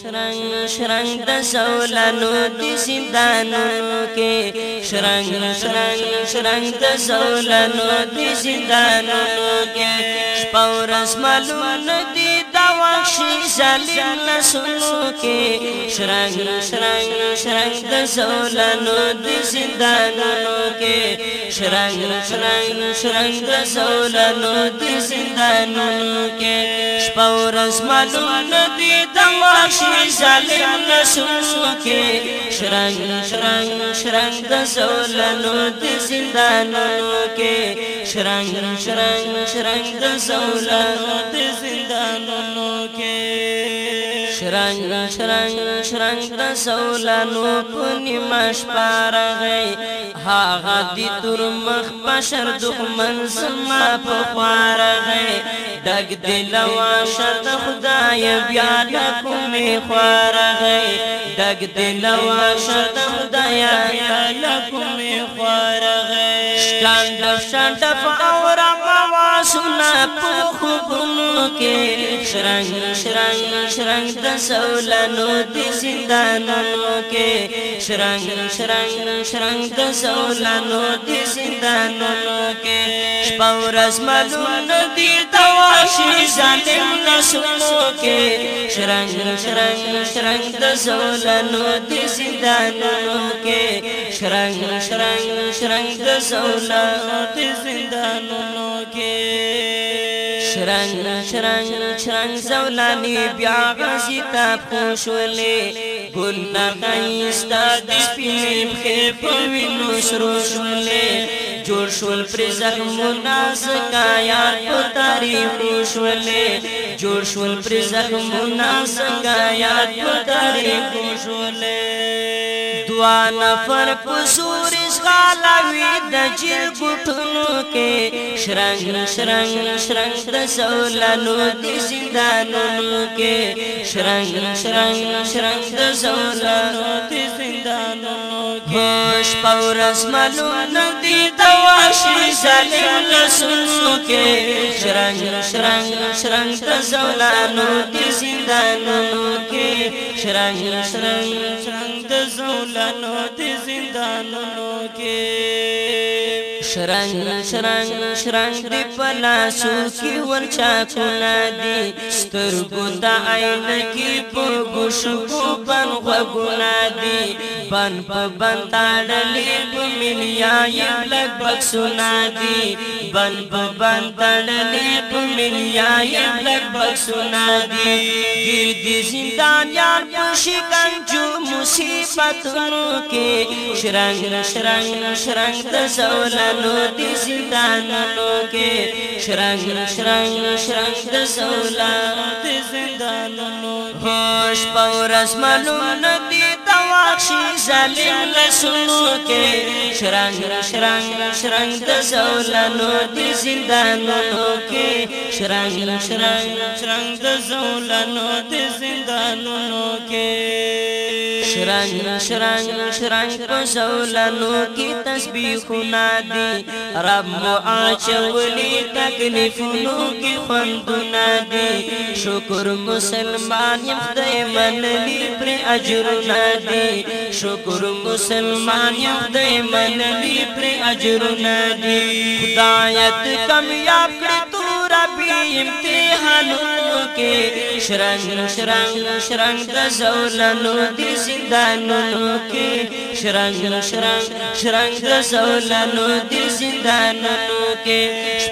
شرنګ شرنګ د سولانو د زندانونو کې شرنګ شرنګ شرنګ د سولانو د زندانونو کې شپور اسمانونو وخشي ظالم لسلو کې شرنګ شرنګ شرنګ د زولانو د زندانونو کې شرنګ شرنګ شرنګ د زولانو د زندانونو کې شپورس معلوم دي د وخشي ظالم لسلو کې شرنګ شرنګ شرنګ د زولانو د زندانونو کې شرنګ شرنګ شرنګ د زولانو د زندانونو کې شرنګ شرنګ شرنګ د سولانو په نیمش پارغې هاغه دي تر مخ بشر دښمن سما په خوارغې دګ دلوا شر د خدای بیا لکمې خوارغې دګ دلوا شر د خدای بیا لکمې خوارغې شاند شاند په اورا شولا په خوبونو کې شرنګ شرنګ شرنګ د سولانو د زندانونو کې شرنګ شرنګ شرنګ د سولانو د زندانونو کې شپورس ملون دي تواشي ظالم نسونو کې شرنګ شرنګ شرنګ د سولانو د زندانونو کې شرنګ شرنګ شرنګ د سولاد زندانونو کې شرنګ شرنګ شرنګ زولانی بیا غسی تا پوښولې ګل نه غیستا د سپینې په پوینو شرو شولې جوړ شول پر زخمونه زکا یار په تاریخ شولې جوړ شول پر زخمونه زکا یار په تاریخ شولې دوه نفر پسور غالوي د جیر ګټلو کې شرنګ شرنګ شرنګ د زولانو د زندانونو کې شرنګ شرنګ شرنګ د زولانو شپه ورځ معلوم ندی دوا شي ظالم لسنو کې شرنګ شرنګ شرنګ تزولانو دي زندانونو کې شرنګ شرنګ شرنګ تزولانو دي زندانونو کې شرنګ شرنګ شرنګ دی پلا سو کی ورچا کنا دی سترګو د عین کی په ګوش په بن غنا دی بن په بن تړلې په ملیا یې لګ بک سنا دی بن په بن تړلې په ملیا یې لګ بک سنا دی ګردي زندان یار په شکنجو مصیبتونو کې شرنګ شرنګ شرنګ د زولن زندانونو دی زندانونو کې شرنګ شرنګ شرنګ د سولات زندانونو هوش پور اسمنو ندی تواخشي ظالم لسونو کې شرنګ شرنګ شرنګ د زولانو دی زندانونو کې شرنګ شرنګ شرنګ د زولانو دی زندانونو کې شرنگ شرنگ شرنگ پسولنو زولنو کی تسبیخونا دی رب معاچ ولی تکلیفونو کی خوندونا دی شکر مسلمان یخدے من لی پر عجرونا دی شکر مسلمان یخدے من لی پر عجرونا دی خدایت کم یاکڑی تو پی امتحانونو کې شرنګ شرنګ شرنګ د زولنو دي زندانونو کې شرنګ شرنګ شرنګ د زولنو دي زندانونو کې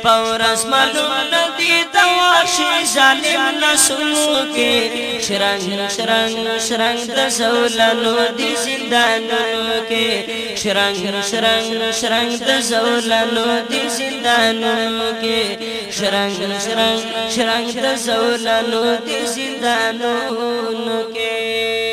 پورس معلوم ندی دواشی ظالم نسو کې شرنګ شرنګ شرنګ د زولنو دی زندانو کې شرنګ شرنګ شرنګ د زولنو دی زندانو کې شرنګ شرنګ شرنګ د زولنو دی زندانو کې